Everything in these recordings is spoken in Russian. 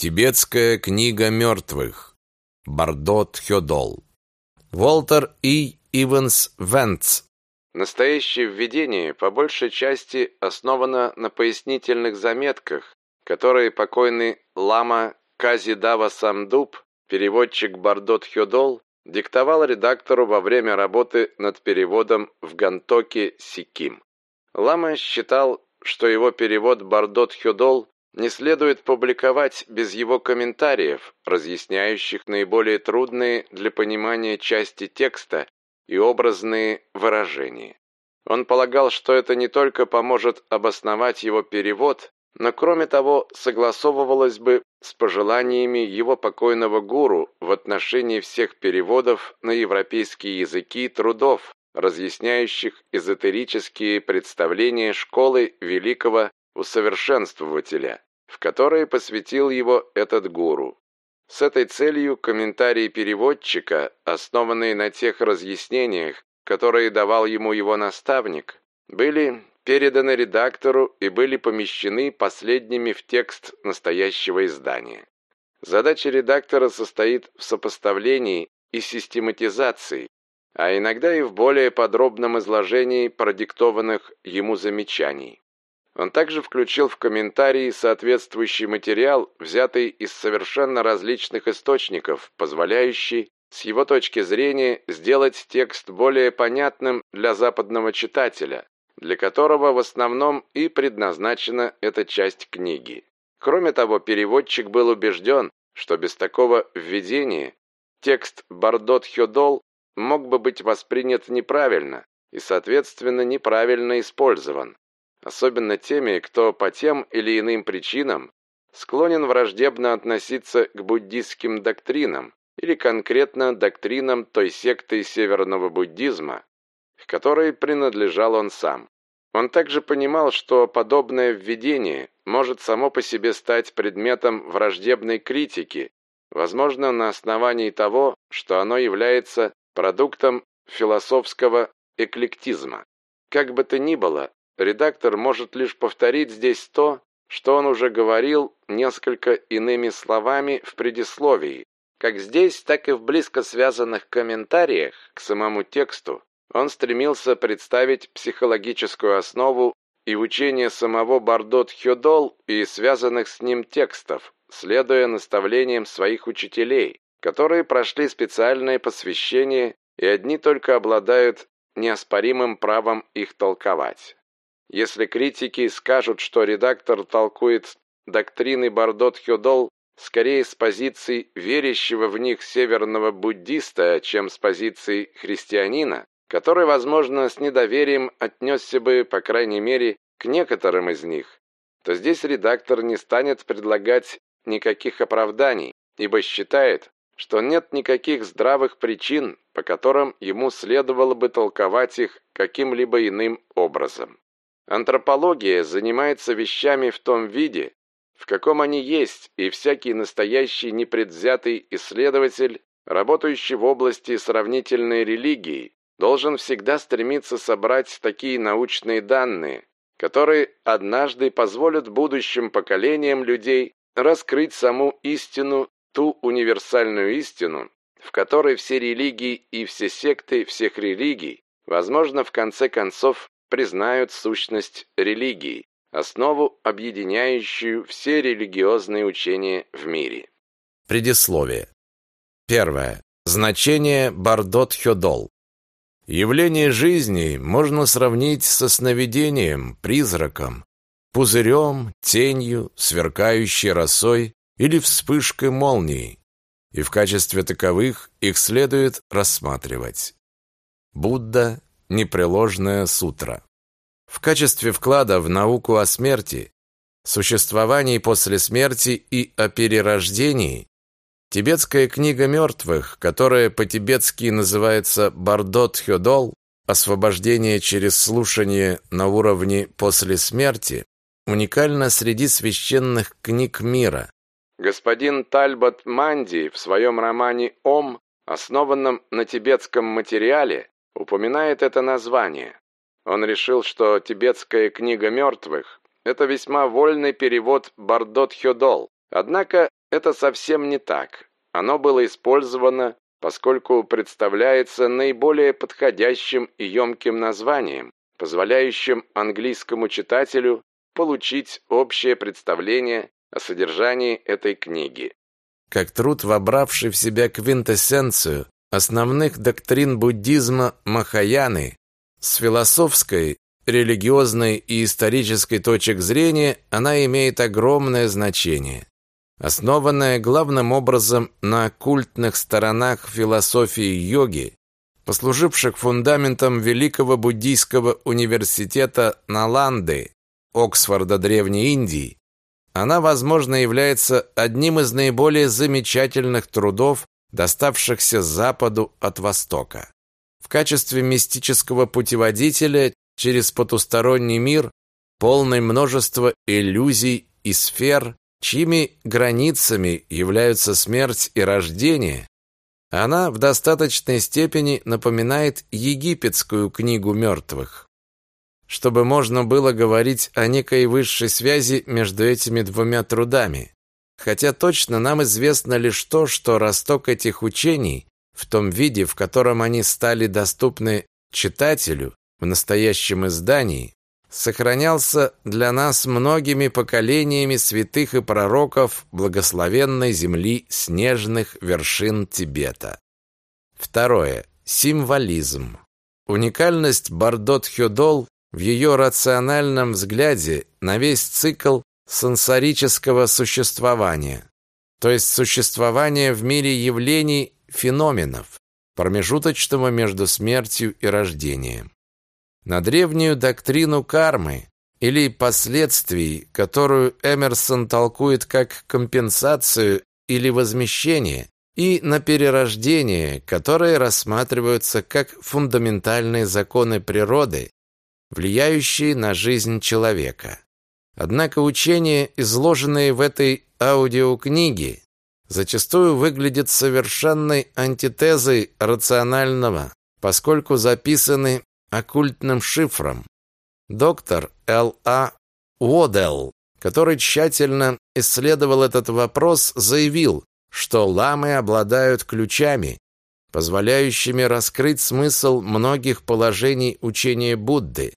Тибетская книга мертвых. Бардот Хёдол. Волтер И. Иванс Вентс. Настоящее введение по большей части основано на пояснительных заметках, которые покойный лама Казидава Самдуб, переводчик Бардот Хёдол, диктовал редактору во время работы над переводом в Гантоке Сиким. Лама считал, что его перевод Бардот Хёдол не следует публиковать без его комментариев, разъясняющих наиболее трудные для понимания части текста и образные выражения. Он полагал, что это не только поможет обосновать его перевод, но кроме того согласовывалось бы с пожеланиями его покойного гуру в отношении всех переводов на европейские языки трудов, разъясняющих эзотерические представления школы великого усовершенствователя, в которые посвятил его этот гуру. С этой целью комментарии переводчика, основанные на тех разъяснениях, которые давал ему его наставник, были переданы редактору и были помещены последними в текст настоящего издания. Задача редактора состоит в сопоставлении и систематизации, а иногда и в более подробном изложении продиктованных ему замечаний. Он также включил в комментарии соответствующий материал, взятый из совершенно различных источников, позволяющий, с его точки зрения, сделать текст более понятным для западного читателя, для которого в основном и предназначена эта часть книги. Кроме того, переводчик был убежден, что без такого введения текст Бардот Хёдол мог бы быть воспринят неправильно и, соответственно, неправильно использован, особенно теми, кто по тем или иным причинам склонен враждебно относиться к буддистским доктринам или конкретно доктринам той секты северного буддизма, к которой принадлежал он сам. Он также понимал, что подобное введение может само по себе стать предметом враждебной критики, возможно, на основании того, что оно является продуктом философского эклектизма. Как бы то ни было, редактор может лишь повторить здесь то, что он уже говорил несколько иными словами в предисловии. Как здесь, так и в близко связанных комментариях к самому тексту он стремился представить психологическую основу и учение самого Бардот Хёдол и связанных с ним текстов, следуя наставлениям своих учителей, которые прошли специальное посвящение и одни только обладают неоспоримым правом их толковать. Если критики скажут, что редактор толкует доктрины Бардот Хёдол скорее с позиции верящего в них северного буддиста, чем с позиции христианина, который, возможно, с недоверием отнесся бы, по крайней мере, к некоторым из них, то здесь редактор не станет предлагать никаких оправданий, ибо считает, что нет никаких здравых причин, по которым ему следовало бы толковать их каким-либо иным образом. Антропология занимается вещами в том виде, в каком они есть, и всякий настоящий непредвзятый исследователь, работающий в области сравнительной религии, должен всегда стремиться собрать такие научные данные, которые однажды позволят будущим поколениям людей раскрыть саму истину, ту универсальную истину, в которой все религии и все секты всех религий, возможно, в конце концов признают сущность религии, основу, объединяющую все религиозные учения в мире. Предисловие. Первое. Значение Бардот-Хёдол. Явление жизни можно сравнить со сновидением, призраком, пузырем, тенью, сверкающей росой или вспышкой молнии, и в качестве таковых их следует рассматривать. Будда Непреложная сутра. В качестве вклада в науку о смерти, существовании после смерти и о перерождении тибетская книга мертвых, которая по-тибетски называется Бардот Хёдол, освобождение через слушание на уровне после смерти, уникальна среди священных книг мира. Господин Тальбот Манди в своем романе «Ом», основанном на тибетском материале, упоминает это название. Он решил, что тибетская книга мертвых – это весьма вольный перевод Бардот Хёдол. Однако это совсем не так. Оно было использовано, поскольку представляется наиболее подходящим и емким названием, позволяющим английскому читателю получить общее представление о содержании этой книги. Как труд, вобравший в себя квинтэссенцию основных доктрин буддизма Махаяны, с философской, религиозной и исторической точек зрения она имеет огромное значение. Основанная главным образом на оккультных сторонах философии йоги, послуживших фундаментом Великого буддийского университета Наланды, Оксфорда Древней Индии, она, возможно, является одним из наиболее замечательных трудов, доставшихся Западу от Востока. В качестве мистического путеводителя через потусторонний мир, полный множества иллюзий и сфер, чьими границами являются смерть и рождение, она в достаточной степени напоминает египетскую книгу мертвых. Чтобы можно было говорить о некой высшей связи между этими двумя трудами, хотя точно нам известно лишь то, что росток этих учений в том виде, в котором они стали доступны читателю в настоящем издании, сохранялся для нас многими поколениями святых и пророков благословенной земли снежных вершин Тибета. Второе. Символизм. Уникальность Бардот-Хюдол в ее рациональном взгляде на весь цикл сенсорического существования, то есть существования в мире явлений, феноменов, промежуточного между смертью и рождением на древнюю доктрину кармы или последствий, которую Эмерсон толкует как компенсацию или возмещение, и на перерождение, которые рассматриваются как фундаментальные законы природы, влияющие на жизнь человека. Однако учения, изложенные в этой аудиокниге, зачастую выглядят совершенной антитезой рационального, поскольку записаны оккультным шифром. Доктор Л.А. Уодел, который тщательно исследовал этот вопрос, заявил, что ламы обладают ключами, позволяющими раскрыть смысл многих положений учения Будды,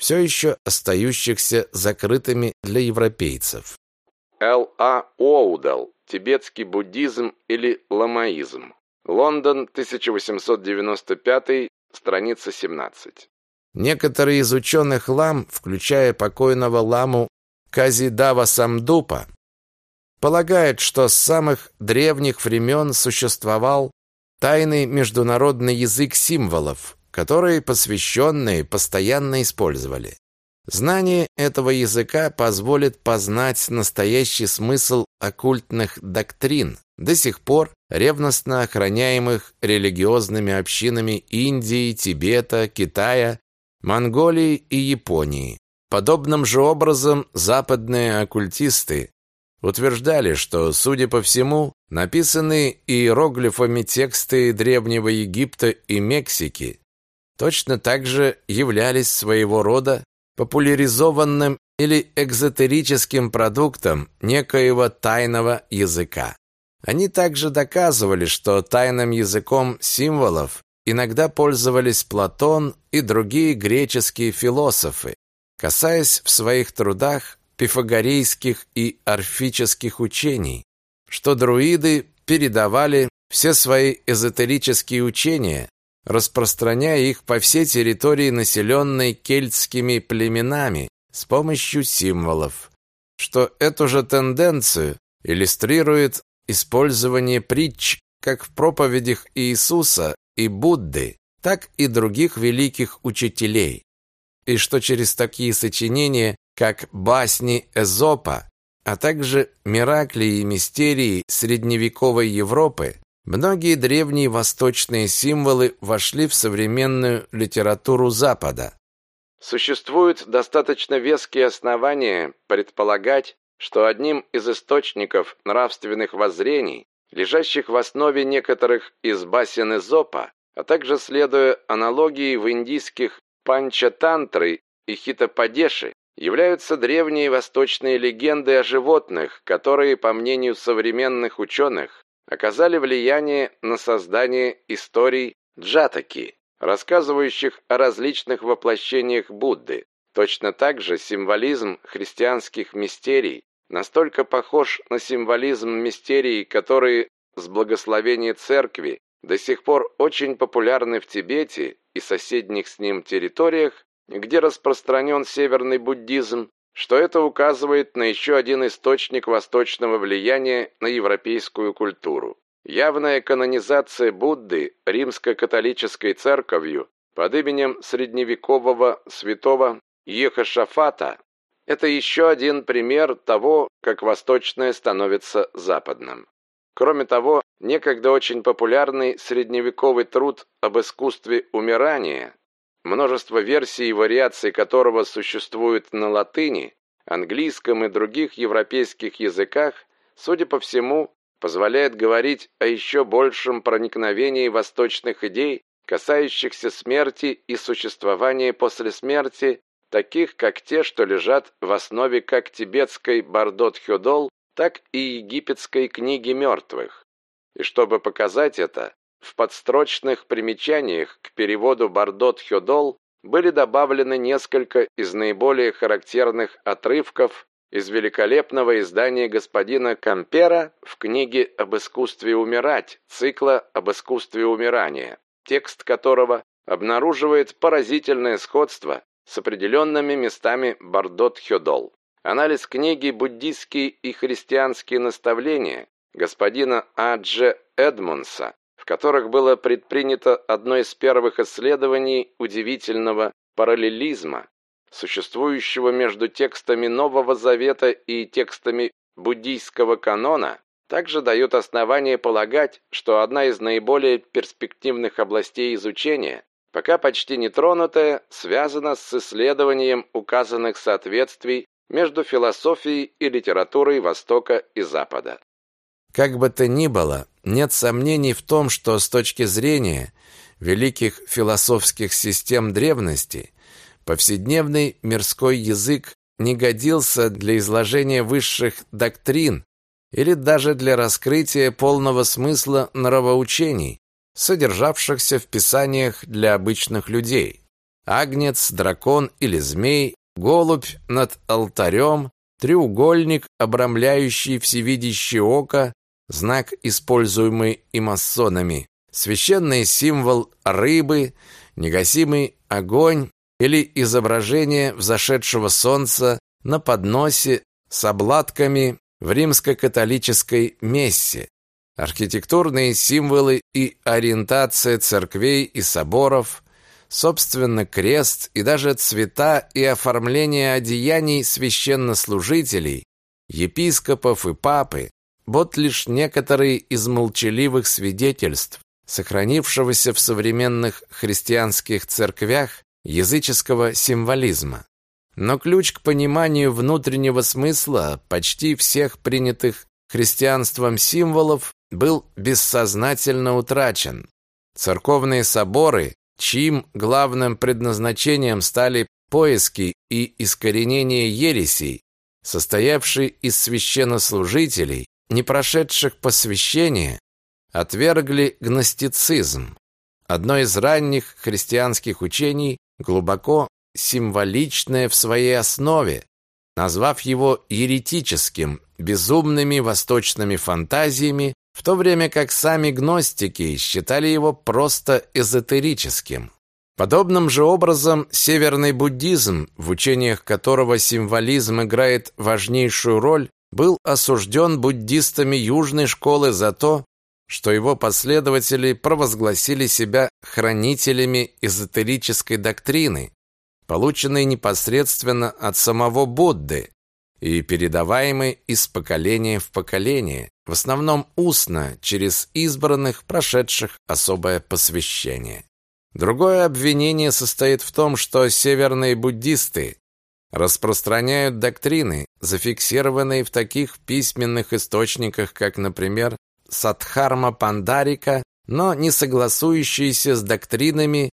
все еще остающихся закрытыми для европейцев. Л.А. Уоудел. Тибетский буддизм или ламаизм. Лондон, 1895 Страница 17. Некоторые из ученых лам, включая покойного ламу Казидава Самдупа, полагают, что с самых древних времен существовал тайный международный язык символов, которые посвященные постоянно использовали. Знание этого языка позволит познать настоящий смысл оккультных доктрин, до сих пор ревностно охраняемых религиозными общинами Индии, Тибета, Китая, Монголии и Японии. Подобным же образом западные оккультисты утверждали, что, судя по всему, написанные иероглифами тексты Древнего Египта и Мексики точно так же являлись своего рода популяризованным или экзотерическим продуктом некоего тайного языка. Они также доказывали, что тайным языком символов иногда пользовались Платон и другие греческие философы, касаясь в своих трудах пифагорейских и орфических учений, что друиды передавали все свои эзотерические учения распространяя их по всей территории, населенной кельтскими племенами, с помощью символов. Что эту же тенденцию иллюстрирует использование притч как в проповедях Иисуса и Будды, так и других великих учителей. И что через такие сочинения, как басни Эзопа, а также миракли и мистерии средневековой Европы, Многие древние восточные символы вошли в современную литературу Запада. Существуют достаточно веские основания предполагать, что одним из источников нравственных воззрений, лежащих в основе некоторых из басен Эзопа, а также следуя аналогии в индийских панчатантры и хитападеши, являются древние восточные легенды о животных, которые, по мнению современных ученых, оказали влияние на создание историй джатаки, рассказывающих о различных воплощениях Будды. Точно так же символизм христианских мистерий настолько похож на символизм мистерий, которые с благословения церкви до сих пор очень популярны в Тибете и соседних с ним территориях, где распространен северный буддизм, что это указывает на еще один источник восточного влияния на европейскую культуру. Явная канонизация Будды римско-католической церковью под именем средневекового святого Ехошафата – это еще один пример того, как восточное становится западным. Кроме того, некогда очень популярный средневековый труд об искусстве умирания множество версий и вариаций которого существует на латыни, английском и других европейских языках, судя по всему, позволяет говорить о еще большем проникновении восточных идей, касающихся смерти и существования после смерти, таких как те, что лежат в основе как тибетской Бардот-Хёдол, так и египетской книги мертвых. И чтобы показать это, в подстрочных примечаниях к переводу Бардот-Хёдол были добавлены несколько из наиболее характерных отрывков из великолепного издания господина Кампера в книге об искусстве умирать, цикла об искусстве умирания, текст которого обнаруживает поразительное сходство с определенными местами Бардот-Хёдол. Анализ книги «Буддистские и христианские наставления» господина А.Дж. Эдмонса в которых было предпринято одно из первых исследований удивительного параллелизма, существующего между текстами Нового Завета и текстами буддийского канона, также дает основание полагать, что одна из наиболее перспективных областей изучения, пока почти нетронутая, связана с исследованием указанных соответствий между философией и литературой Востока и Запада. Как бы то ни было, нет сомнений в том, что с точки зрения великих философских систем древности повседневный мирской язык не годился для изложения высших доктрин или даже для раскрытия полного смысла нравоучений, содержавшихся в писаниях для обычных людей. Агнец, дракон или змей, голубь над алтарем, треугольник, обрамляющий всевидящее око, знак, используемый и масонами, священный символ рыбы, негасимый огонь или изображение взошедшего солнца на подносе с обладками в римско-католической мессе, архитектурные символы и ориентация церквей и соборов, собственно, крест и даже цвета и оформление одеяний священнослужителей, епископов и папы, вот лишь некоторые из молчаливых свидетельств, сохранившегося в современных христианских церквях языческого символизма. Но ключ к пониманию внутреннего смысла почти всех принятых христианством символов был бессознательно утрачен. Церковные соборы, чьим главным предназначением стали поиски и искоренение ересей, состоявшие из священнослужителей, не прошедших посвящение, отвергли гностицизм, одно из ранних христианских учений, глубоко символичное в своей основе, назвав его еретическим, безумными восточными фантазиями, в то время как сами гностики считали его просто эзотерическим. Подобным же образом северный буддизм, в учениях которого символизм играет важнейшую роль, был осужден буддистами южной школы за то, что его последователи провозгласили себя хранителями эзотерической доктрины, полученной непосредственно от самого Будды и передаваемой из поколения в поколение, в основном устно, через избранных, прошедших особое посвящение. Другое обвинение состоит в том, что северные буддисты распространяют доктрины, зафиксированные в таких письменных источниках, как, например, Садхарма Пандарика, но не согласующиеся с доктринами,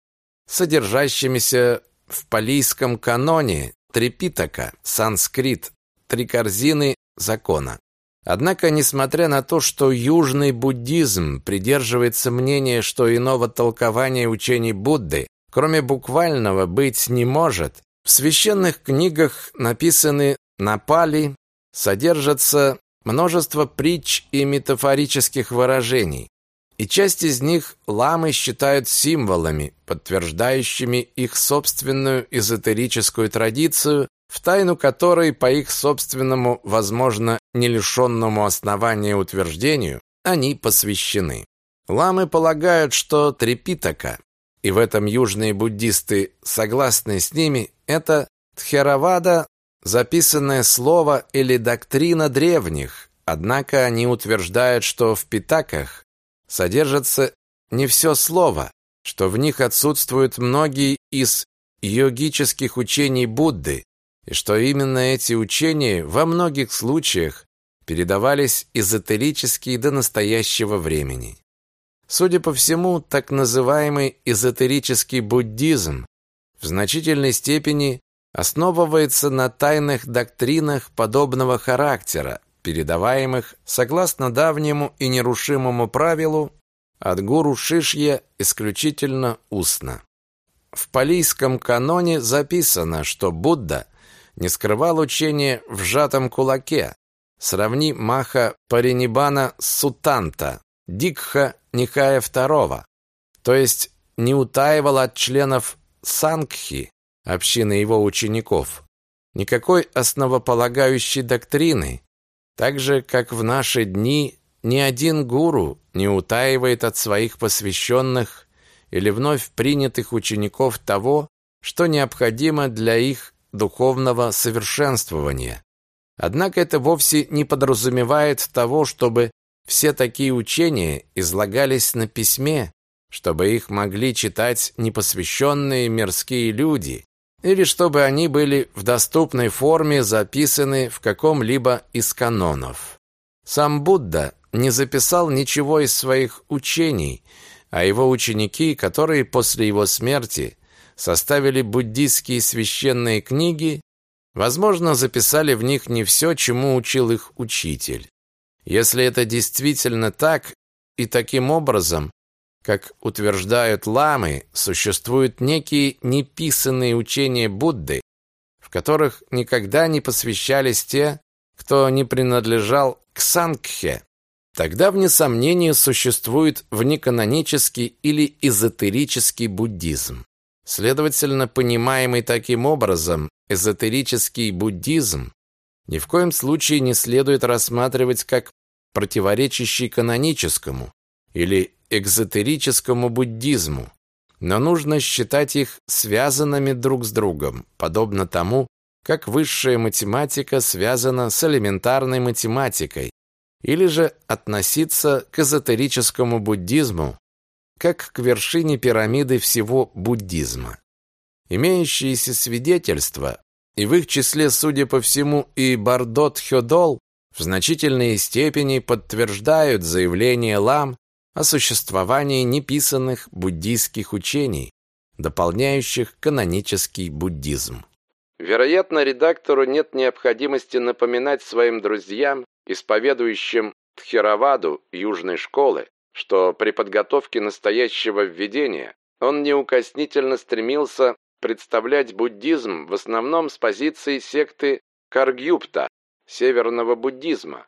содержащимися в палийском каноне, Трипитака, санскрит, три корзины закона. Однако, несмотря на то, что южный буддизм придерживается мнения, что иного толкования учений Будды, кроме буквального, быть не может, в священных книгах, написанных на пали, содержатся множество притч и метафорических выражений, и часть из них ламы считают символами, подтверждающими их собственную эзотерическую традицию, в тайну которой, по их собственному, возможно, не лишенному основания утверждению, они посвящены. Ламы полагают, что Трипитака, и в этом южные буддисты согласны с ними, это Тхеравада, записанное слово или доктрина древних, однако они утверждают, что в Питаках содержится не все слово, что в них отсутствуют многие из йогических учений Будды, и что именно эти учения во многих случаях передавались эзотерически до настоящего времени. Судя по всему, так называемый эзотерический буддизм в значительной степени основывается на тайных доктринах подобного характера, передаваемых согласно давнему и нерушимому правилу от гуру Шишья исключительно устно. В палийском каноне записано, что Будда не скрывал учение в сжатом кулаке. Сравни Маха Паринибана Сутанта, Дикха Никая II, то есть не утаивал от членов Сангхи, общины его учеников, никакой основополагающей доктрины, так же, как в наши дни ни один гуру не утаивает от своих посвященных или вновь принятых учеников того, что необходимо для их духовного совершенствования. Однако это вовсе не подразумевает того, чтобы все такие учения излагались на письме, чтобы их могли читать непосвященные мирские люди, или чтобы они были в доступной форме записаны в каком-либо из канонов. Сам Будда не записал ничего из своих учений, а его ученики, которые после его смерти составили буддийские священные книги, возможно, записали в них не все, чему учил их учитель. Если это действительно так, и таким образом как утверждают ламы, существуют некие неписанные учения Будды, в которых никогда не посвящались те, кто не принадлежал к Сангхе. Тогда, вне сомнения, существует внеканонический или эзотерический буддизм. Следовательно, понимаемый таким образом эзотерический буддизм ни в коем случае не следует рассматривать как противоречащий каноническому или экзотерическому буддизму, но нужно считать их связанными друг с другом, подобно тому, как высшая математика связана с элементарной математикой, или же относиться к эзотерическому буддизму как к вершине пирамиды всего буддизма. Имеющиеся свидетельства, и в их числе, судя по всему, и Бардот Хёдол, в значительной степени подтверждают заявление лам о существовании неписанных буддийских учений, дополняющих канонический буддизм. Вероятно, редактору нет необходимости напоминать своим друзьям, исповедующим Тхераваду южной школы, что при подготовке настоящего введения он неукоснительно стремился представлять буддизм в основном с позиции секты Каргюпта, северного буддизма,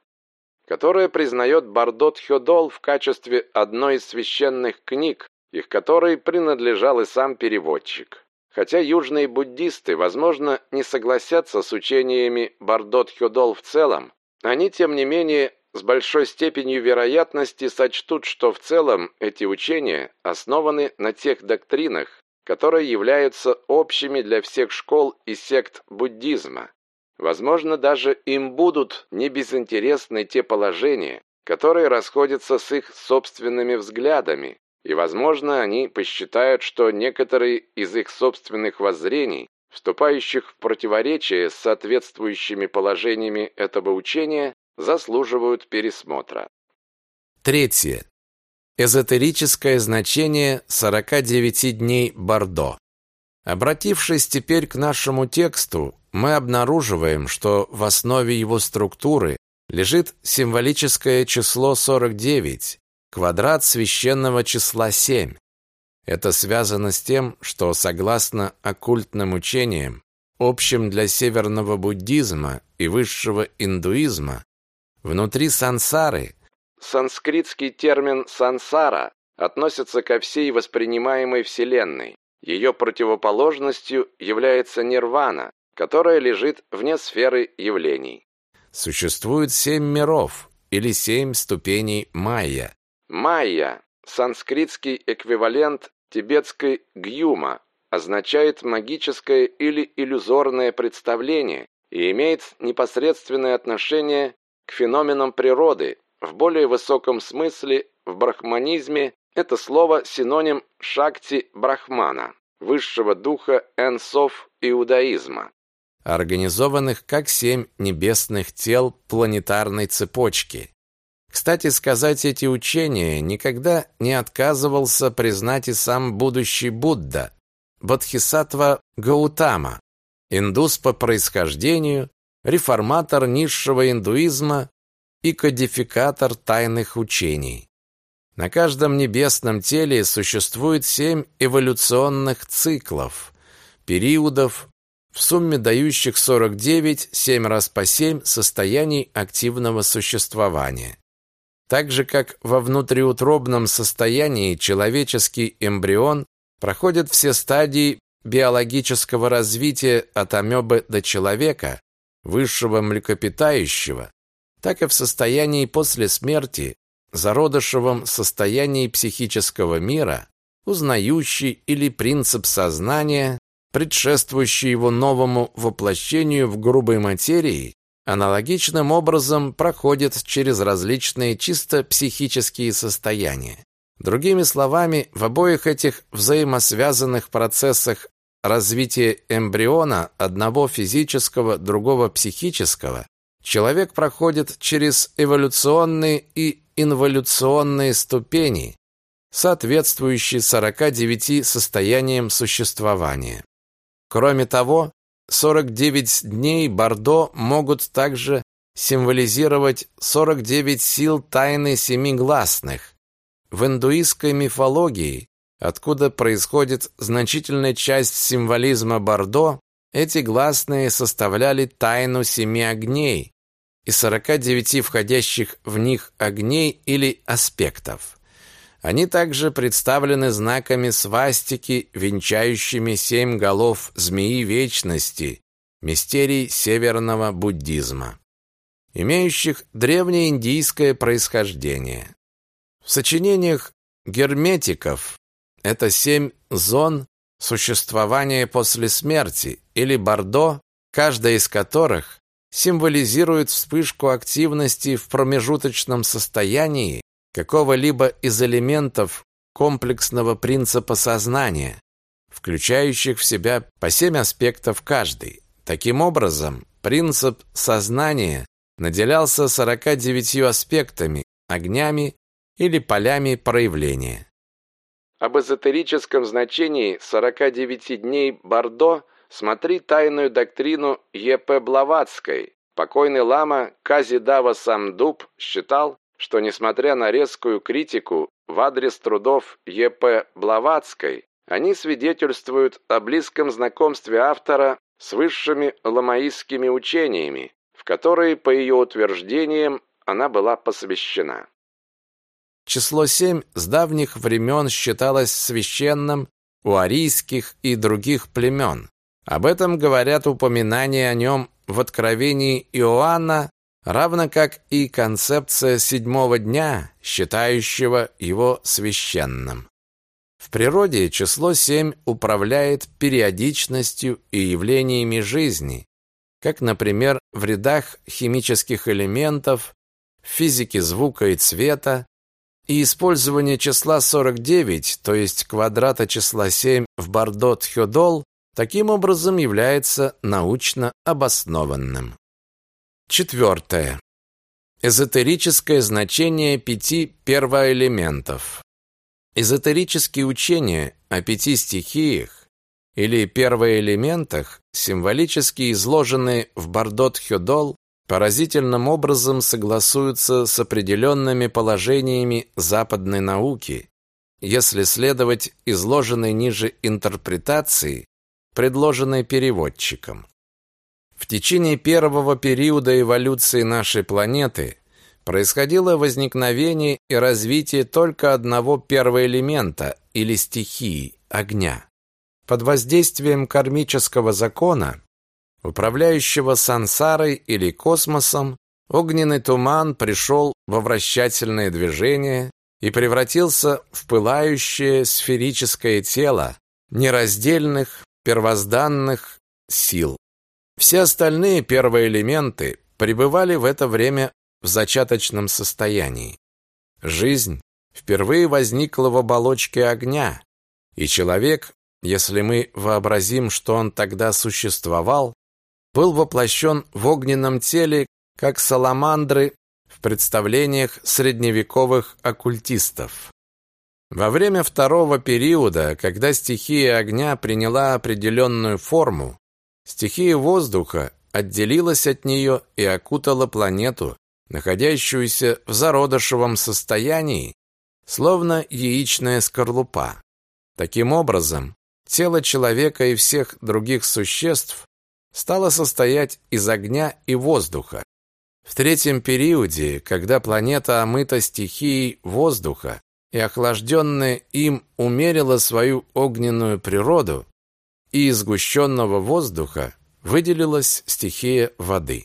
которая признает Бардот Хёдол в качестве одной из священных книг, их которой принадлежал и сам переводчик. Хотя южные буддисты, возможно, не согласятся с учениями Бардот Хёдол в целом, они, тем не менее, с большой степенью вероятности сочтут, что в целом эти учения основаны на тех доктринах, которые являются общими для всех школ и сект буддизма, Возможно, даже им будут не безинтересны те положения, которые расходятся с их собственными взглядами, и, возможно, они посчитают, что некоторые из их собственных воззрений, вступающих в противоречие с соответствующими положениями этого учения, заслуживают пересмотра. Третье. Эзотерическое значение 49 дней Бордо. Обратившись теперь к нашему тексту, мы обнаруживаем, что в основе его структуры лежит символическое число 49, квадрат священного числа 7. Это связано с тем, что согласно оккультным учениям, общим для северного буддизма и высшего индуизма, внутри сансары санскритский термин сансара относится ко всей воспринимаемой вселенной. Ее противоположностью является нирвана, которая лежит вне сферы явлений. Существует семь миров или семь ступеней майя. Майя – санскритский эквивалент тибетской гьюма, означает магическое или иллюзорное представление и имеет непосредственное отношение к феноменам природы. В более высоком смысле в брахманизме это слово синоним шакти брахмана, высшего духа энсов иудаизма организованных как семь небесных тел планетарной цепочки. Кстати сказать, эти учения никогда не отказывался признать и сам будущий Будда, Бодхисаттва Гаутама, индус по происхождению, реформатор низшего индуизма и кодификатор тайных учений. На каждом небесном теле существует семь эволюционных циклов, периодов, в сумме дающих 49, 7 раз по 7 состояний активного существования. Так же, как во внутриутробном состоянии человеческий эмбрион проходит все стадии биологического развития от амебы до человека, высшего млекопитающего, так и в состоянии после смерти, зародышевом состоянии психического мира, узнающий или принцип сознания предшествующий его новому воплощению в грубой материи, аналогичным образом проходит через различные чисто психические состояния. Другими словами, в обоих этих взаимосвязанных процессах развития эмбриона, одного физического, другого психического, человек проходит через эволюционные и инволюционные ступени, соответствующие 49 состояниям существования. Кроме того, 49 дней Бордо могут также символизировать 49 сил тайны семигласных. В индуистской мифологии, откуда происходит значительная часть символизма Бордо, эти гласные составляли тайну семи огней и 49 входящих в них огней или аспектов. Они также представлены знаками свастики, венчающими семь голов змеи вечности, мистерий северного буддизма, имеющих древнеиндийское происхождение. В сочинениях герметиков это семь зон существования после смерти или бордо, каждая из которых символизирует вспышку активности в промежуточном состоянии какого-либо из элементов комплексного принципа сознания, включающих в себя по семь аспектов каждый. Таким образом, принцип сознания наделялся 49 аспектами, огнями или полями проявления. Об эзотерическом значении 49 дней Бардо смотри тайную доктрину Е.П. Блаватской. Покойный лама Кази Дава Самдуп считал, что, несмотря на резкую критику в адрес трудов Е.П. Блаватской, они свидетельствуют о близком знакомстве автора с высшими ламаистскими учениями, в которые, по ее утверждениям, она была посвящена. Число семь с давних времен считалось священным у арийских и других племен. Об этом говорят упоминания о нем в Откровении Иоанна равно как и концепция седьмого дня, считающего его священным. В природе число семь управляет периодичностью и явлениями жизни, как, например, в рядах химических элементов, в физике звука и цвета, и использование числа 49, то есть квадрата числа 7 в Бардот-Хёдол, таким образом является научно обоснованным. Четвертое. Эзотерическое значение пяти первоэлементов. Эзотерические учения о пяти стихиях или первоэлементах, символически изложенные в Бардот-Хёдол, поразительным образом согласуются с определенными положениями западной науки, если следовать изложенной ниже интерпретации, предложенной переводчиком. В течение первого периода эволюции нашей планеты происходило возникновение и развитие только одного первоэлемента или стихии – огня. Под воздействием кармического закона, управляющего сансарой или космосом, огненный туман пришел во вращательное движение и превратился в пылающее сферическое тело нераздельных первозданных сил. Все остальные первоэлементы пребывали в это время в зачаточном состоянии. Жизнь впервые возникла в оболочке огня, и человек, если мы вообразим, что он тогда существовал, был воплощен в огненном теле, как саламандры в представлениях средневековых оккультистов. Во время второго периода, когда стихия огня приняла определенную форму, стихия воздуха отделилась от нее и окутала планету, находящуюся в зародышевом состоянии, словно яичная скорлупа. Таким образом, тело человека и всех других существ стало состоять из огня и воздуха. В третьем периоде, когда планета омыта стихией воздуха и охлажденная им умерила свою огненную природу, и из сгущенного воздуха выделилась стихия воды.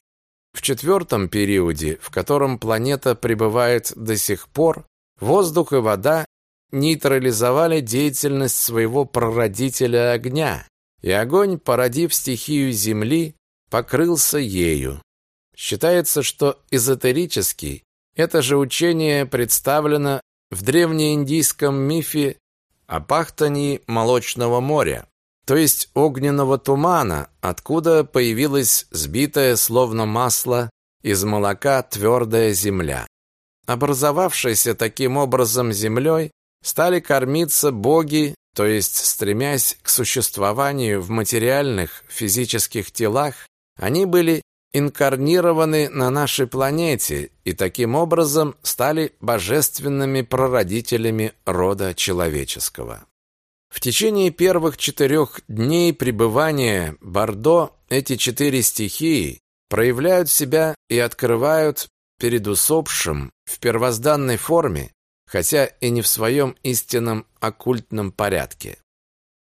В четвертом периоде, в котором планета пребывает до сих пор, воздух и вода нейтрализовали деятельность своего прародителя огня, и огонь, породив стихию Земли, покрылся ею. Считается, что эзотерически это же учение представлено в древнеиндийском мифе о пахтании молочного моря, то есть огненного тумана, откуда появилась сбитая словно масло из молока твердая земля. Образовавшейся таким образом землей стали кормиться боги, то есть стремясь к существованию в материальных физических телах, они были инкарнированы на нашей планете и таким образом стали божественными прародителями рода человеческого. В течение первых четырех дней пребывания Бордо эти четыре стихии проявляют себя и открывают перед усопшим в первозданной форме, хотя и не в своем истинном оккультном порядке.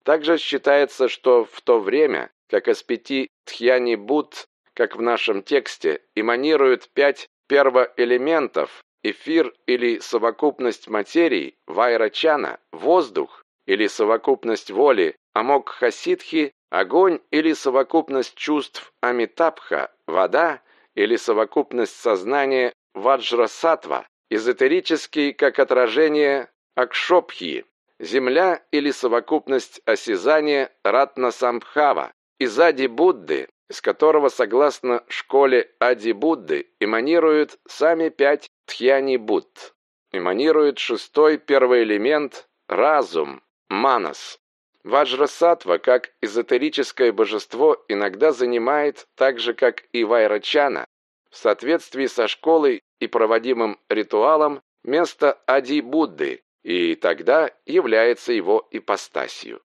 Также считается, что в то время, как из пяти тхьяни буд, как в нашем тексте, эманируют пять первоэлементов, эфир или совокупность материй, вайрачана, воздух, или совокупность воли Амокхасидхи, огонь или совокупность чувств Амитабха, вода или совокупность сознания Ваджрасатва, эзотерический как отражение Акшопхи, земля или совокупность осязания Ратнасамбхава, из Ади Будды, из которого, согласно школе Ади Будды, эманируют сами пять тхьяни Будд. Эманирует шестой первый элемент – разум, Манас. Ваджрасатва, как эзотерическое божество, иногда занимает, так же как и Вайрачана, в соответствии со школой и проводимым ритуалом, место Ади-Будды, и тогда является его ипостасью.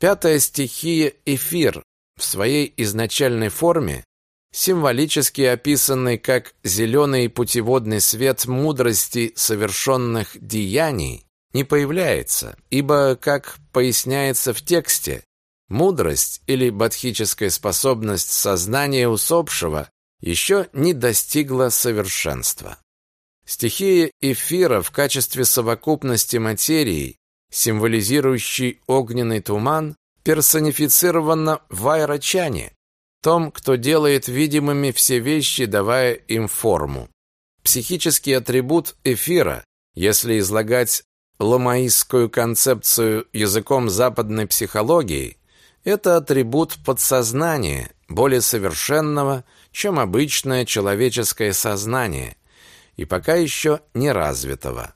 Пятая стихия – эфир, в своей изначальной форме, символически описанный как зеленый путеводный свет мудрости совершенных деяний, не появляется, ибо, как поясняется в тексте, мудрость или бодхическая способность сознания усопшего еще не достигла совершенства. Стихия эфира в качестве совокупности материи, символизирующей огненный туман, персонифицирована в том, кто делает видимыми все вещи, давая им форму. Психический атрибут эфира, если излагать ламаистскую концепцию языком западной психологии, это атрибут подсознания, более совершенного, чем обычное человеческое сознание, и пока еще не развитого.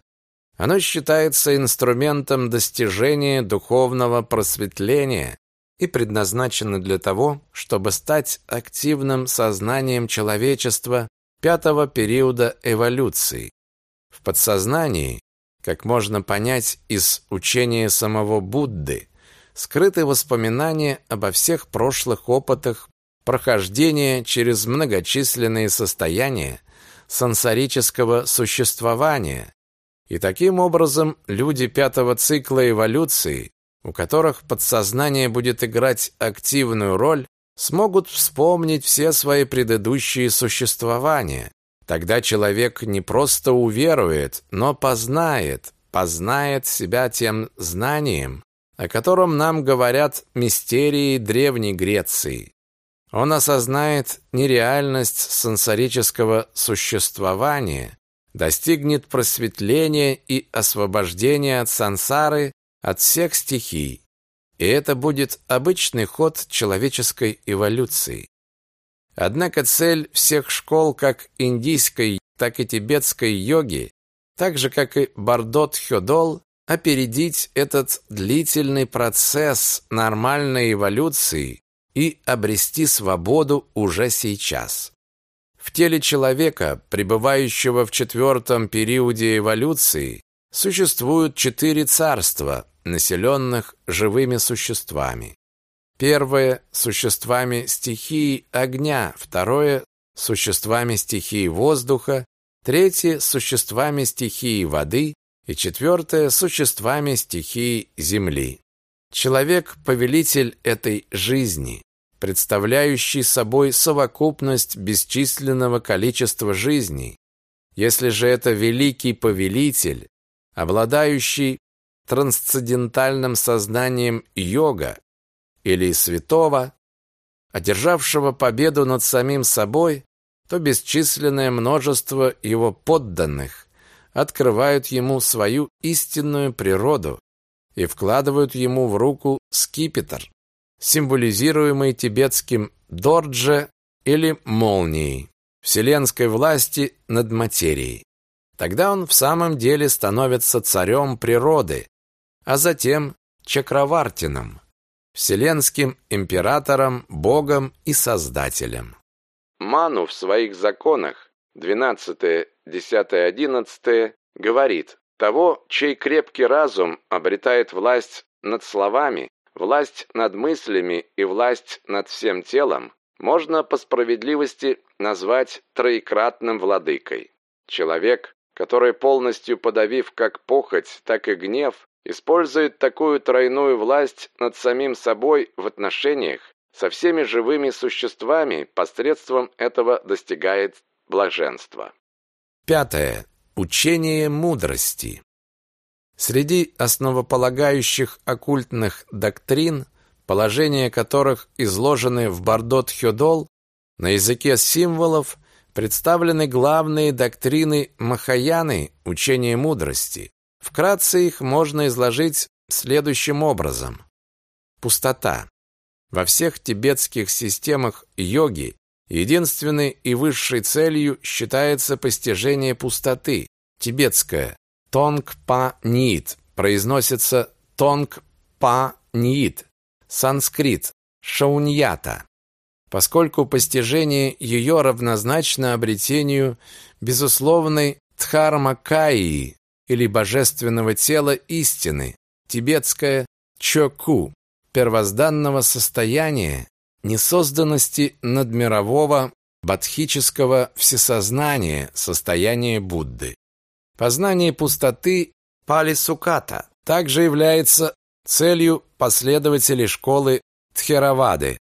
Оно считается инструментом достижения духовного просветления, и предназначены для того, чтобы стать активным сознанием человечества пятого периода эволюции. В подсознании, как можно понять из учения самого Будды, скрыты воспоминания обо всех прошлых опытах прохождения через многочисленные состояния сансарического существования. И таким образом люди пятого цикла эволюции, у которых подсознание будет играть активную роль, смогут вспомнить все свои предыдущие существования. Тогда человек не просто уверует, но познает, познает себя тем знанием, о котором нам говорят мистерии Древней Греции. Он осознает нереальность сенсорического существования, достигнет просветления и освобождения от сансары, от всех стихий. И это будет обычный ход человеческой эволюции. Однако цель всех школ как индийской, так и тибетской йоги, так же как и Бардот-Хёдол, опередить этот длительный процесс нормальной эволюции и обрести свободу уже сейчас. В теле человека, пребывающего в четвертом периоде эволюции, существуют четыре царства, населенных живыми существами. Первое – существами стихии огня, второе – существами стихии воздуха, третье – существами стихии воды и четвертое – существами стихии земли. Человек – повелитель этой жизни, представляющий собой совокупность бесчисленного количества жизней. Если же это великий повелитель, обладающий трансцендентальным сознанием йога или святого, одержавшего победу над самим собой, то бесчисленное множество его подданных открывают ему свою истинную природу и вкладывают ему в руку скипетр, символизируемый тибетским дордже или молнией, вселенской власти над материей. Тогда он в самом деле становится царем природы, а затем Чакравартином, вселенским императором, богом и создателем. Ману в своих законах 12, 10, 11 говорит, того, чей крепкий разум обретает власть над словами, власть над мыслями и власть над всем телом, можно по справедливости назвать троекратным владыкой. Человек, который полностью подавив как похоть, так и гнев, использует такую тройную власть над самим собой в отношениях со всеми живыми существами, посредством этого достигает блаженства. Пятое. Учение мудрости. Среди основополагающих оккультных доктрин, положения которых изложены в Бардот-Хёдол, на языке символов представлены главные доктрины Махаяны, учения мудрости. Вкратце их можно изложить следующим образом. Пустота. Во всех тибетских системах йоги единственной и высшей целью считается постижение пустоты. Тибетская Тонг-па-ниит произносится Тонг-па-ниит. Санскрит Шауньята. Поскольку постижение ее равнозначно обретению безусловной дхармакаи или божественного тела истины, тибетское чоку, первозданного состояния, несозданности надмирового бодхического всесознания, состояния Будды. Познание пустоты Пали-Суката также является целью последователей школы Тхеравады.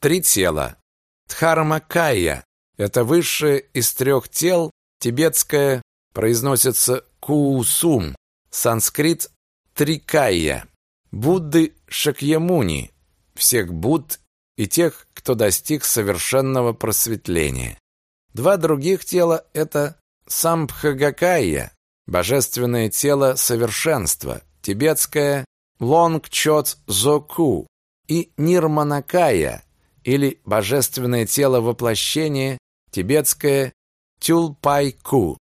Три тела. Дхармакая – это высшее из трех тел, тибетское произносится Куусум, санскрит Трикайя, Будды Шакьямуни, всех Будд и тех, кто достиг совершенного просветления. Два других тела – это Самбхагакайя, божественное тело совершенства, тибетское Лонгчот Зоку и Нирманакая, или божественное тело воплощения, тибетское Тюлпайку.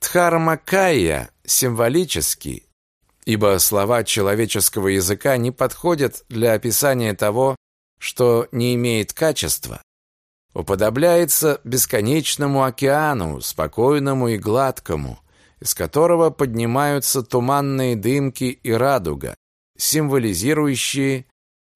Дхармакая символически ибо слова человеческого языка не подходят для описания того, что не имеет качества, уподобляется бесконечному океану, спокойному и гладкому, из которого поднимаются туманные дымки и радуга, символизирующие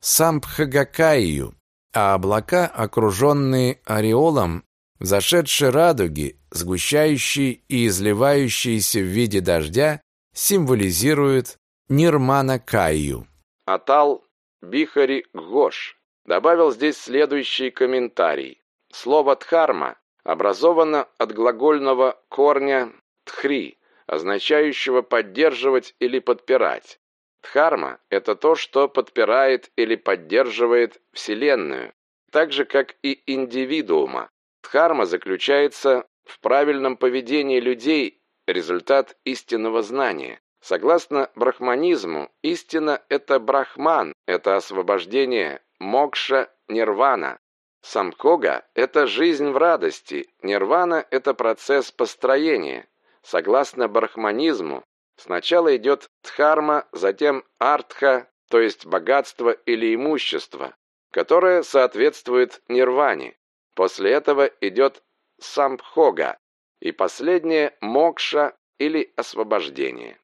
Самбхагакаю, а облака, окруженные ореолом зашедшей радуги, сгущающей и изливающейся в виде дождя, символизируют Нирмана Каю. Атал Бихари Гош добавил здесь следующий комментарий. Слово «дхарма» образовано от глагольного корня «тхри», означающего «поддерживать» или «подпирать». Дхарма – это то, что подпирает или поддерживает Вселенную, так же, как и индивидуума. Дхарма заключается в правильном поведении людей, результат истинного знания. Согласно брахманизму, истина – это брахман, это освобождение, мокша, нирвана. Самкога – это жизнь в радости, нирвана – это процесс построения. Согласно брахманизму, Сначала идет дхарма, затем артха, то есть богатство или имущество, которое соответствует нирване. После этого идет самбхога, и последнее мокша или освобождение.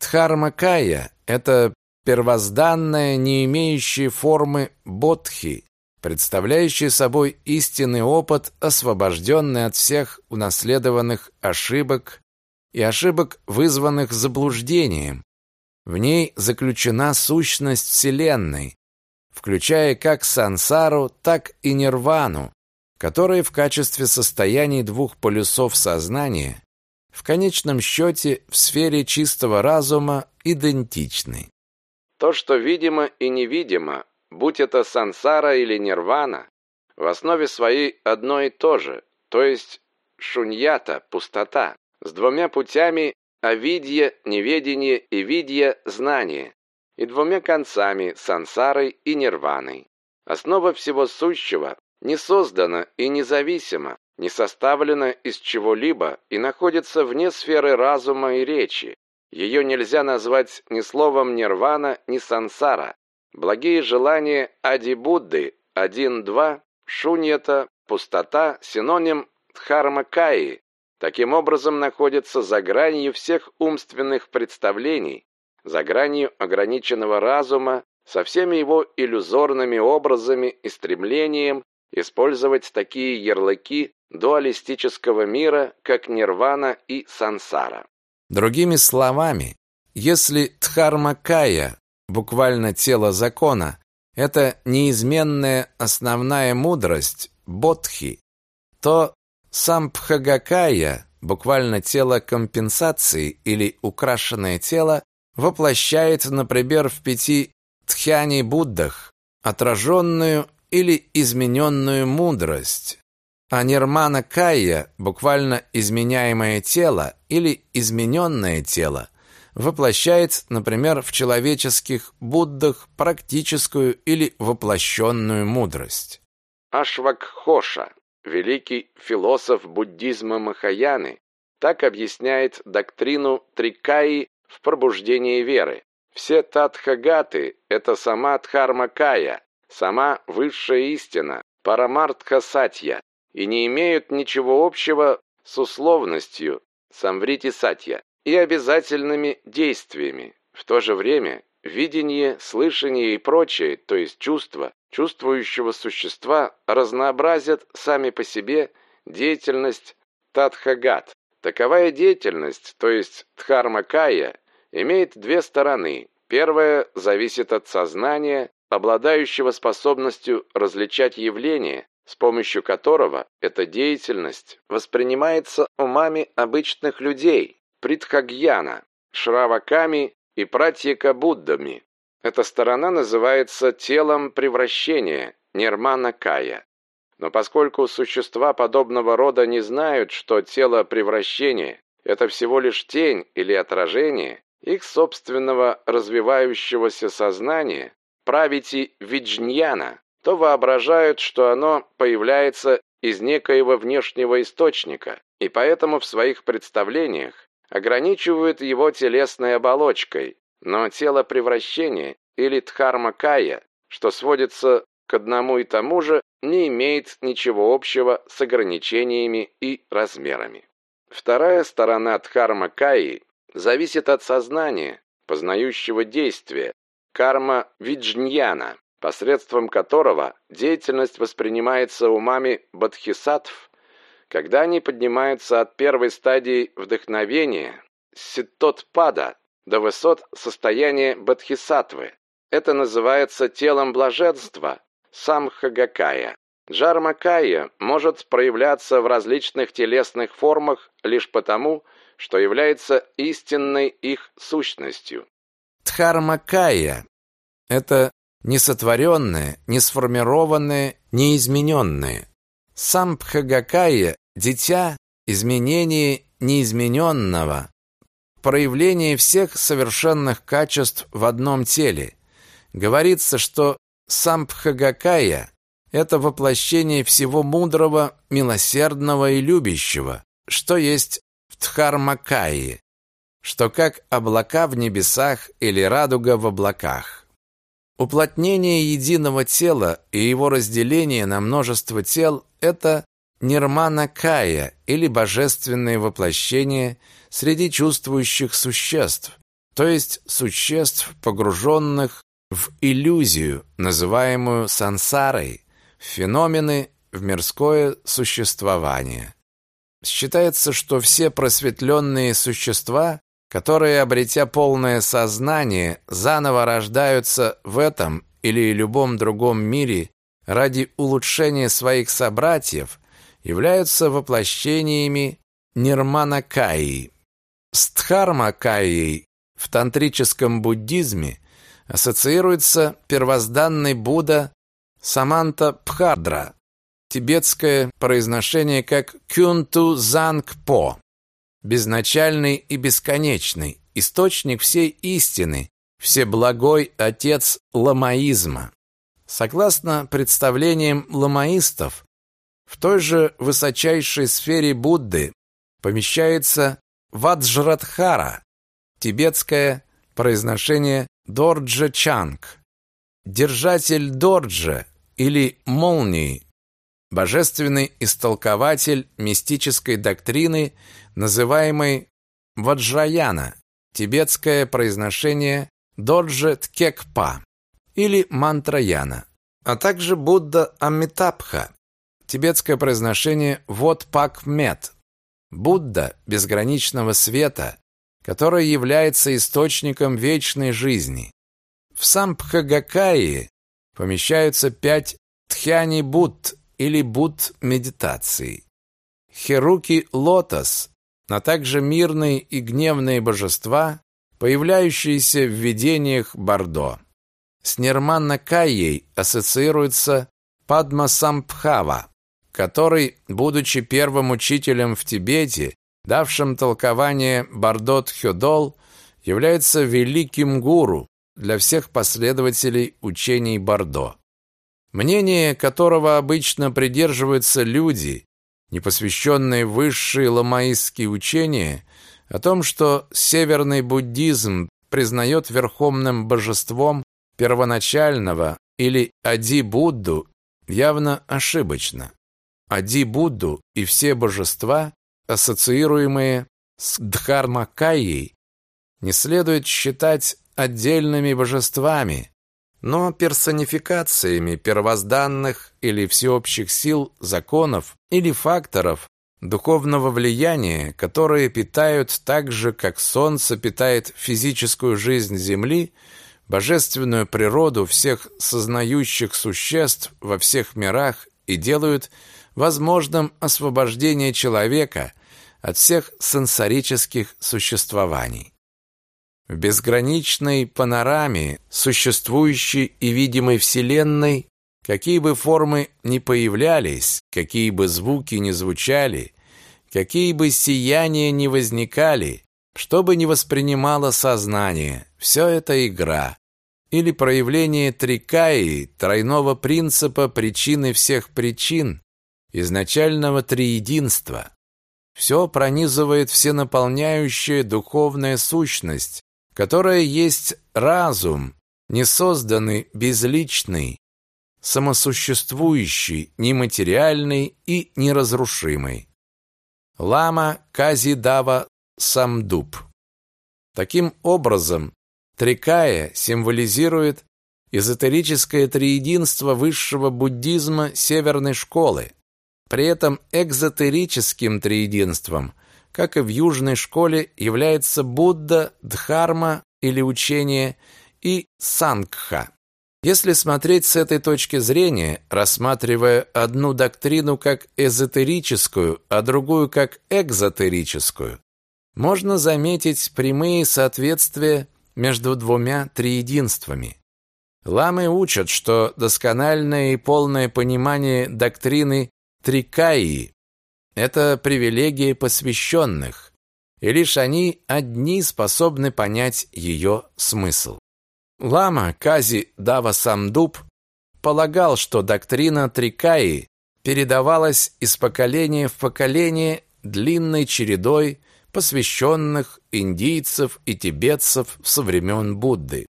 Дхармакая – это первозданное, не имеющее формы бодхи, представляющее собой истинный опыт, освобожденный от всех унаследованных ошибок, и ошибок, вызванных заблуждением. В ней заключена сущность Вселенной, включая как сансару, так и нирвану, которые в качестве состояний двух полюсов сознания в конечном счете в сфере чистого разума идентичны. То, что видимо и невидимо, будь это сансара или нирвана, в основе своей одно и то же, то есть шуньята, пустота с двумя путями авидья, неведение и видья, знание, и двумя концами сансарой и нирваной. Основа всего сущего не создана и независима, не составлена из чего-либо и находится вне сферы разума и речи. Ее нельзя назвать ни словом нирвана, ни сансара. Благие желания Ади-Будды 1-2, шуньята, пустота, синоним дхармакаи, таким образом находится за гранью всех умственных представлений, за гранью ограниченного разума, со всеми его иллюзорными образами и стремлением использовать такие ярлыки дуалистического мира, как нирвана и сансара. Другими словами, если дхармакая, буквально тело закона, это неизменная основная мудрость, бодхи, то Самбхагакая, буквально тело компенсации или украшенное тело, воплощает, например, в пяти тхьяни-буддах отраженную или измененную мудрость. А нирмана кая, буквально изменяемое тело или измененное тело, воплощает, например, в человеческих буддах практическую или воплощенную мудрость. Ашвакхоша Великий философ буддизма Махаяны так объясняет доктрину Трикаи в пробуждении веры. Все татхагаты – это сама Дхармакая, сама высшая истина, Парамартха Сатья, и не имеют ничего общего с условностью, Самврити Сатья, и обязательными действиями. В то же время видение, слышание и прочее, то есть чувства, чувствующего существа разнообразят сами по себе деятельность татхагат. Таковая деятельность, то есть дхармакая, имеет две стороны. Первая зависит от сознания, обладающего способностью различать явления, с помощью которого эта деятельность воспринимается умами обычных людей, притхагьяна, шраваками и пратьяка-буддами. Эта сторона называется телом превращения, нирмана кая. Но поскольку существа подобного рода не знают, что тело превращения – это всего лишь тень или отражение их собственного развивающегося сознания, правити виджньяна, то воображают, что оно появляется из некоего внешнего источника, и поэтому в своих представлениях ограничивают его телесной оболочкой, но тело превращения или дхарма-кая, что сводится к одному и тому же, не имеет ничего общего с ограничениями и размерами. Вторая сторона дхарма-каи зависит от сознания, познающего действия, карма виджньяна, посредством которого деятельность воспринимается умами бодхисаттв, когда они поднимаются от первой стадии вдохновения, ситтотпада, до высот состояния бодхисаттвы. Это называется телом блаженства, самхагакая. Джармакая может проявляться в различных телесных формах лишь потому, что является истинной их сущностью. Дхармакая – это несотворенное, несформированное, неизмененное. Самбхагакая – дитя, изменение неизмененного, проявление всех совершенных качеств в одном теле. Говорится, что Самбхагакая – это воплощение всего мудрого, милосердного и любящего, что есть в Дхармакае, что как облака в небесах или радуга в облаках. Уплотнение единого тела и его разделение на множество тел – это нирмана кая или божественное воплощение среди чувствующих существ, то есть существ, погруженных в иллюзию, называемую сансарой, в феномены, в мирское существование. Считается, что все просветленные существа которые, обретя полное сознание, заново рождаются в этом или любом другом мире ради улучшения своих собратьев, являются воплощениями Нирманакаи. С Дхармакаей в тантрическом буддизме ассоциируется первозданный Будда Саманта Пхадра, тибетское произношение как Кюнту Зангпо безначальный и бесконечный, источник всей истины, всеблагой отец ламаизма. Согласно представлениям ламаистов, в той же высочайшей сфере Будды помещается Ваджрадхара, тибетское произношение Дорджа Чанг, держатель Дорджа или молнии, божественный истолкователь мистической доктрины называемый Ваджраяна, тибетское произношение Доджи Ткекпа или Мантраяна, а также Будда Амитабха, тибетское произношение Вот Пак Мет, Будда безграничного света, который является источником вечной жизни. В Самбхагакае помещаются пять тхяни Будд или Будд медитации. Херуки Лотос а также мирные и гневные божества, появляющиеся в видениях Бордо. С Нирманна-Кайей ассоциируется Падмасамбхава, который, будучи первым учителем в Тибете, давшим толкование Бардот Хёдол, является великим гуру для всех последователей учений Бардо. Мнение которого обычно придерживаются люди, непосвященные высшие ламаистские учения о том, что северный буддизм признает верховным божеством первоначального или Ади-Будду, явно ошибочно. Ади-Будду и все божества, ассоциируемые с Дхармакайей, не следует считать отдельными божествами, но персонификациями первозданных или всеобщих сил, законов или факторов духовного влияния, которые питают так же, как солнце питает физическую жизнь Земли, божественную природу всех сознающих существ во всех мирах и делают возможным освобождение человека от всех сенсорических существований. В безграничной панораме существующей и видимой Вселенной, какие бы формы ни появлялись, какие бы звуки ни звучали, какие бы сияния ни возникали, что бы ни воспринимало сознание, все это игра или проявление трикаи, тройного принципа причины всех причин, изначального триединства. все пронизывает всенаполняющая духовная сущность, которая есть разум, несозданный, безличный, самосуществующий, нематериальный и неразрушимый. Лама Казидава Самдуб. Таким образом, Трикая символизирует эзотерическое триединство высшего буддизма северной школы. При этом экзотерическим триединством, как и в южной школе, является Будда, Дхарма или учение и Сангха. Если смотреть с этой точки зрения, рассматривая одну доктрину как эзотерическую, а другую как экзотерическую, можно заметить прямые соответствия между двумя триединствами. Ламы учат, что доскональное и полное понимание доктрины Трикаи – это привилегия посвященных, и лишь они одни способны понять ее смысл. Лама Кази Дава Самдуб полагал, что доктрина Трикаи передавалась из поколения в поколение длинной чередой посвященных индийцев и тибетцев со времен Будды.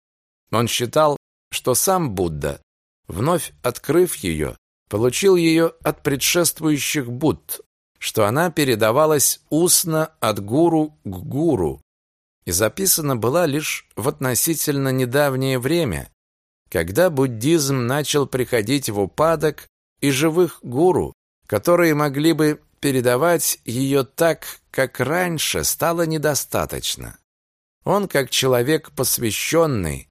Он считал, что сам Будда, вновь открыв ее, получил ее от предшествующих Будд, что она передавалась устно от гуру к гуру, и записана была лишь в относительно недавнее время, когда буддизм начал приходить в упадок, и живых гуру, которые могли бы передавать ее так, как раньше, стало недостаточно. Он, как человек посвященный,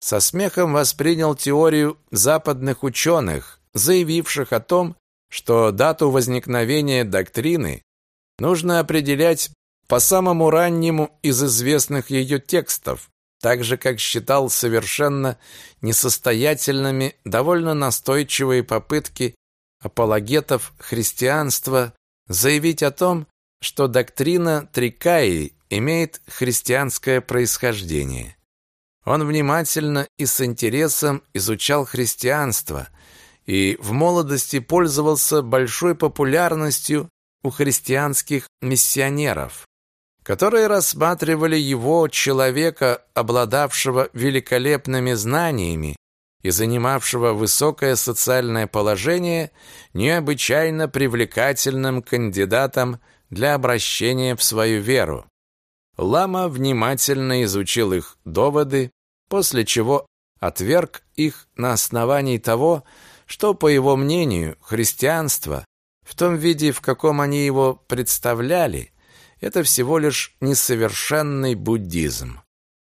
со смехом воспринял теорию западных ученых, заявивших о том, что дату возникновения доктрины нужно определять по самому раннему из известных ее текстов, так же, как считал совершенно несостоятельными довольно настойчивые попытки апологетов христианства заявить о том, что доктрина Трикаи имеет христианское происхождение. Он внимательно и с интересом изучал христианство и в молодости пользовался большой популярностью у христианских миссионеров которые рассматривали его, человека, обладавшего великолепными знаниями и занимавшего высокое социальное положение, необычайно привлекательным кандидатом для обращения в свою веру. Лама внимательно изучил их доводы, после чего отверг их на основании того, что, по его мнению, христианство, в том виде, в каком они его представляли, это всего лишь несовершенный буддизм.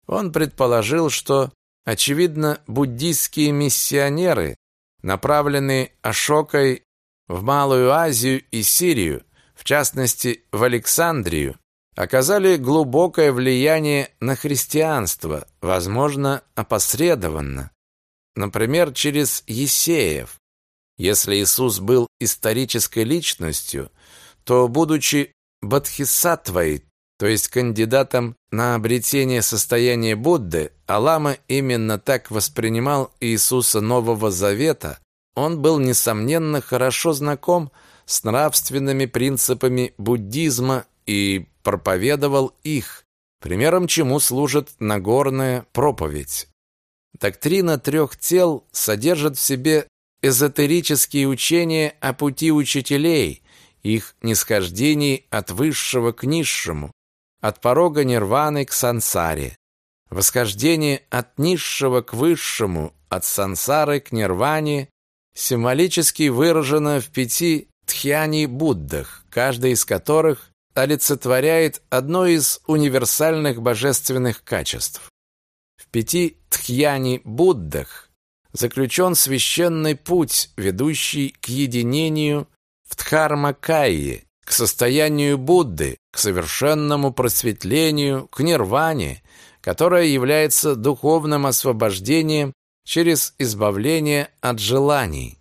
Он предположил, что, очевидно, буддийские миссионеры, направленные Ашокой в Малую Азию и Сирию, в частности, в Александрию, оказали глубокое влияние на христианство, возможно, опосредованно, например, через Есеев. Если Иисус был исторической личностью, то, будучи бодхисаттвой, то есть кандидатом на обретение состояния Будды, Алама именно так воспринимал Иисуса Нового Завета, он был, несомненно, хорошо знаком с нравственными принципами буддизма и проповедовал их, примером чему служит Нагорная проповедь. Доктрина трех тел содержит в себе эзотерические учения о пути учителей, их нисхождении от высшего к низшему, от порога нирваны к сансаре. Восхождение от низшего к высшему, от сансары к нирване, символически выражено в пяти тхьяни-буддах, каждый из которых олицетворяет одно из универсальных божественных качеств. Пяти тхьяни-буддах заключен священный путь, ведущий к единению в Дхармакайе, к состоянию Будды, к совершенному просветлению, к нирване, которое является духовным освобождением через избавление от желаний.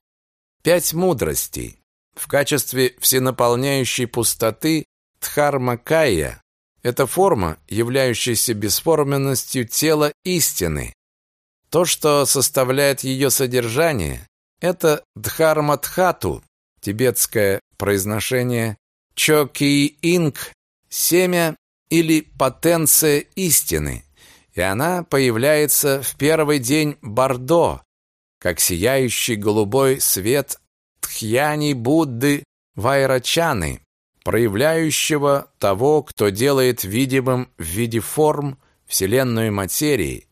Пять мудростей. В качестве всенаполняющей пустоты Дхармакая – это форма, являющаяся бесформенностью тела истины. То, что составляет ее содержание – это Дхарматхату, Тибетское произношение Чоки-инг – семя или потенция истины, и она появляется в первый день Бордо, как сияющий голубой свет Тхьяни Будды Вайрачаны, проявляющего того, кто делает видимым в виде форм вселенную материи.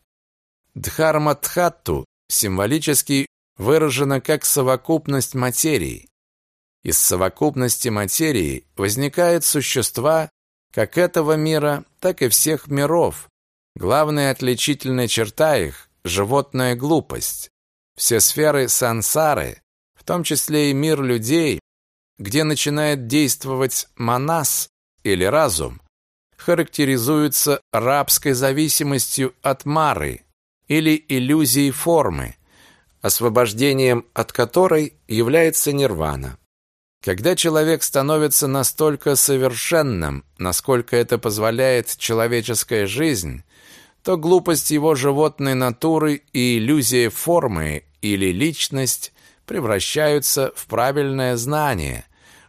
Дхарматхатту символически выражена как совокупность материи. Из совокупности материи возникают существа как этого мира, так и всех миров. Главная отличительная черта их – животная глупость. Все сферы сансары, в том числе и мир людей, где начинает действовать манас или разум, характеризуются рабской зависимостью от мары или иллюзией формы, освобождением от которой является нирвана. Когда человек становится настолько совершенным, насколько это позволяет человеческая жизнь, то глупость его животной натуры и иллюзия формы или личность превращаются в правильное знание,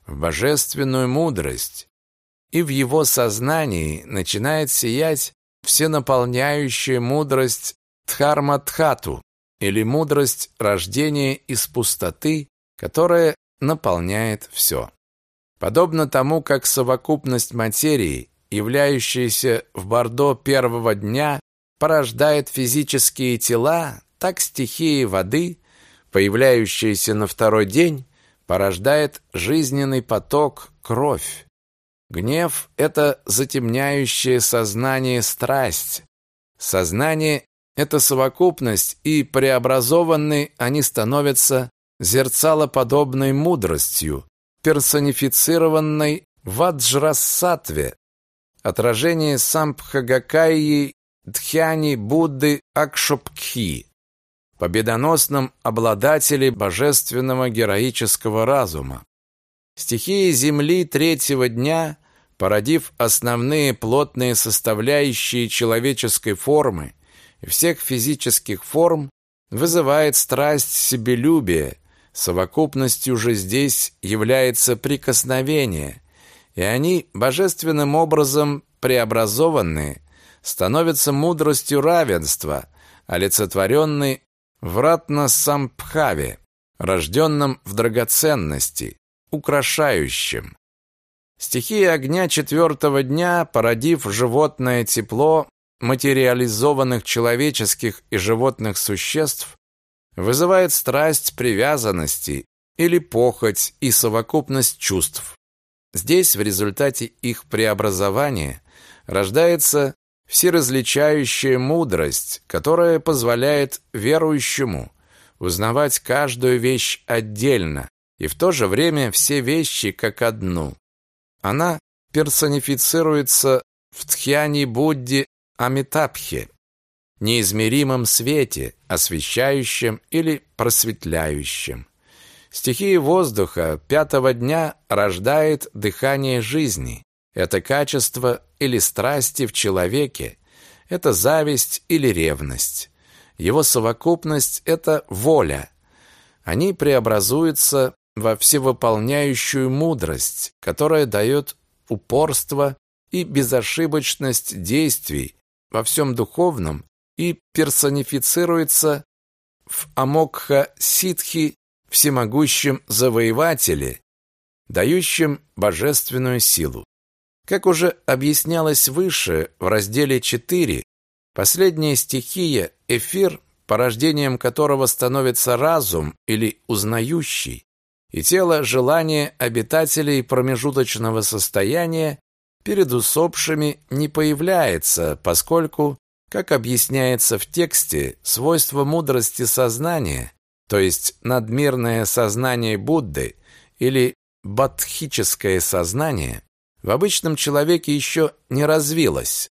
в божественную мудрость, и в его сознании начинает сиять всенаполняющая мудрость Дхарматхату, или мудрость рождения из пустоты, которая наполняет все. Подобно тому, как совокупность материи, являющаяся в Бордо первого дня, порождает физические тела, так стихии воды, появляющиеся на второй день, порождает жизненный поток, кровь. Гнев – это затемняющее сознание страсть. Сознание – это совокупность, и преобразованные они становятся зерцалоподобной мудростью, персонифицированной в Аджрасатве, отражение Самбхагакайи Дхяни Будды Акшопкхи, победоносном обладателе божественного героического разума. Стихии Земли третьего дня, породив основные плотные составляющие человеческой формы и всех физических форм, вызывает страсть себелюбия, Совокупностью же здесь является прикосновение, и они божественным образом преобразованные становятся мудростью равенства, олицетворенной в Ратна-самбхаве, рожденном в драгоценности, украшающем. Стихия огня четвертого дня, породив животное тепло материализованных человеческих и животных существ, вызывает страсть привязанности или похоть и совокупность чувств. Здесь в результате их преобразования рождается всеразличающая мудрость, которая позволяет верующему узнавать каждую вещь отдельно и в то же время все вещи как одну. Она персонифицируется в Тхьяни Будде Амитабхе, неизмеримом свете, освещающем или просветляющем. Стихия воздуха пятого дня рождает дыхание жизни. Это качество или страсти в человеке, это зависть или ревность. Его совокупность – это воля. Они преобразуются во всевыполняющую мудрость, которая дает упорство и безошибочность действий во всем духовном и персонифицируется в Амокха-Ситхи, всемогущем завоевателе, дающем божественную силу. Как уже объяснялось выше в разделе 4, последняя стихия – эфир, порождением которого становится разум или узнающий, и тело – желание обитателей промежуточного состояния перед усопшими не появляется, поскольку как объясняется в тексте, свойство мудрости сознания, то есть надмирное сознание Будды или бодхическое сознание, в обычном человеке еще не развилось.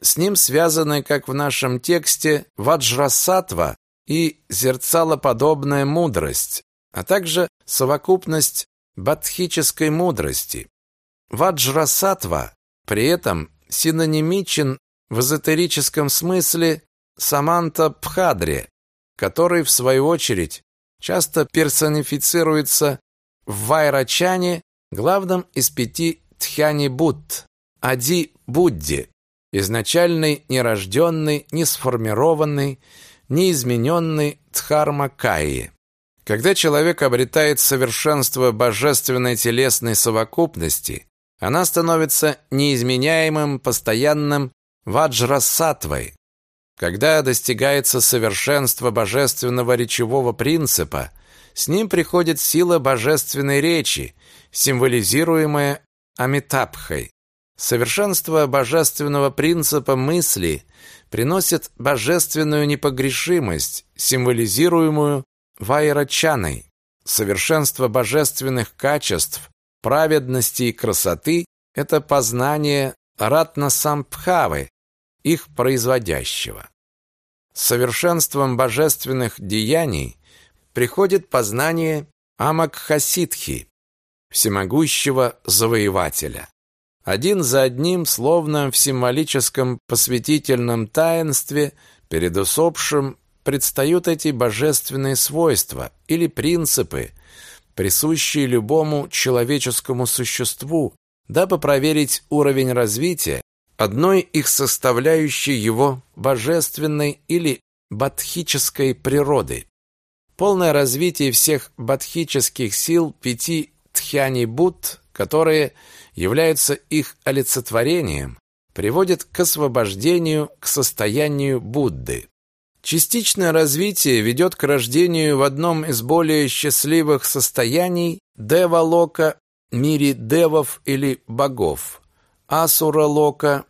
С ним связаны, как в нашем тексте, ваджрасатва и зерцалоподобная мудрость, а также совокупность бодхической мудрости. Ваджрасатва при этом синонимичен в эзотерическом смысле Саманта Пхадре, который, в свою очередь, часто персонифицируется в Вайрачане главным из пяти Тхяни Будд, Ади Будди, изначальный, нерожденный, не сформированный, неизмененный Дхарма Кайи. Когда человек обретает совершенство божественной телесной совокупности, она становится неизменяемым, постоянным ваджрасатвой. Когда достигается совершенство божественного речевого принципа, с ним приходит сила божественной речи, символизируемая Амитабхой. Совершенство божественного принципа мысли приносит божественную непогрешимость, символизируемую Вайрачаной. Совершенство божественных качеств, праведности и красоты – это познание Ратнасамбхавы, их производящего. Совершенством божественных деяний приходит познание Амакхасидхи, всемогущего завоевателя. Один за одним, словно в символическом посвятительном таинстве, перед усопшим предстают эти божественные свойства или принципы, присущие любому человеческому существу, дабы проверить уровень развития одной их составляющей его божественной или бадхической природы. Полное развитие всех бадхических сил пяти тхьяни-будд, которые являются их олицетворением, приводит к освобождению, к состоянию Будды. Частичное развитие ведет к рождению в одном из более счастливых состояний Дева-лока, мире девов или богов, Асура-лока,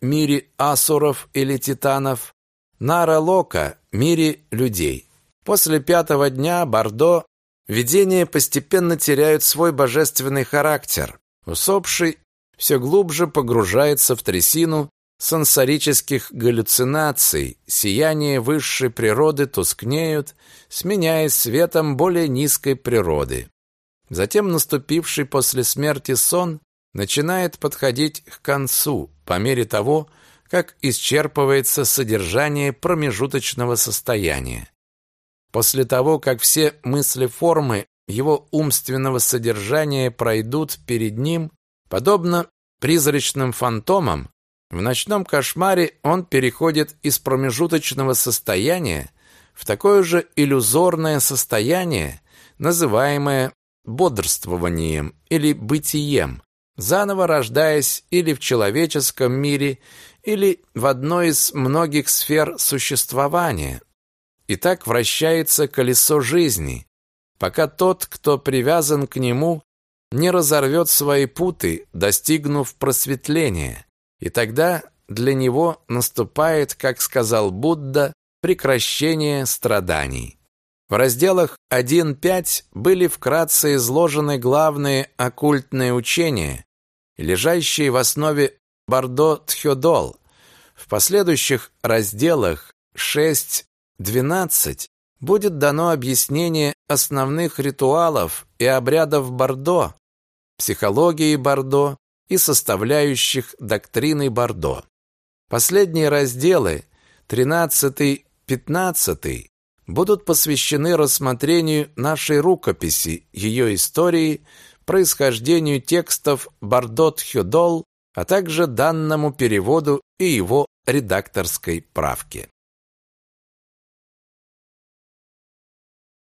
мире асуров или титанов, Нара-лока, мире людей. После пятого дня Бордо видения постепенно теряют свой божественный характер. Усопший все глубже погружается в трясину сенсорических галлюцинаций, сияние высшей природы тускнеют, сменяясь светом более низкой природы. Затем наступивший после смерти сон начинает подходить к концу по мере того, как исчерпывается содержание промежуточного состояния. После того, как все мысли-формы его умственного содержания пройдут перед ним, подобно призрачным фантомам, в ночном кошмаре он переходит из промежуточного состояния в такое же иллюзорное состояние, называемое бодрствованием или бытием, заново рождаясь или в человеческом мире, или в одной из многих сфер существования. И так вращается колесо жизни, пока тот, кто привязан к нему, не разорвет свои путы, достигнув просветления. И тогда для него наступает, как сказал Будда, прекращение страданий. В разделах 1.5 были вкратце изложены главные оккультные учения, лежащие в основе Бардо Тхёдол. В последующих разделах 6.12 будет дано объяснение основных ритуалов и обрядов Бордо, психологии Бордо и составляющих доктрины Бордо. Последние разделы 13-15 будут посвящены рассмотрению нашей рукописи, ее истории, происхождению текстов Бардот-Хюдол, а также данному переводу и его редакторской правке.